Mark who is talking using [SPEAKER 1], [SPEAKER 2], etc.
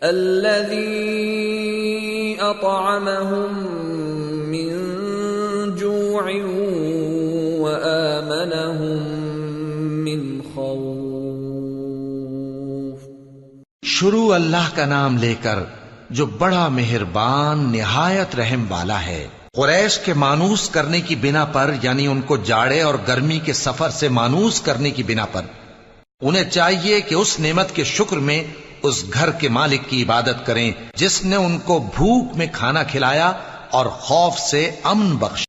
[SPEAKER 1] الذي أطعمهم من جوع وآمنهم من خوف.
[SPEAKER 2] شروع اللہ کا نام لے کر جو بڑا مہربان، نہایت رحم والا ہے۔ قریش کے مانوس کرنے کی بنا پر یعنی ان کو جاڑے اور گرمی کے سفر سے مانوس کرنے کی بنا پر۔ انہیں چاہیے کہ اس نعمت کے شکر میں اس گھر کے مالک کی عبادت کریں جس نے ان کو بھوک میں کھانا کھلایا اور خوف سے امن بخش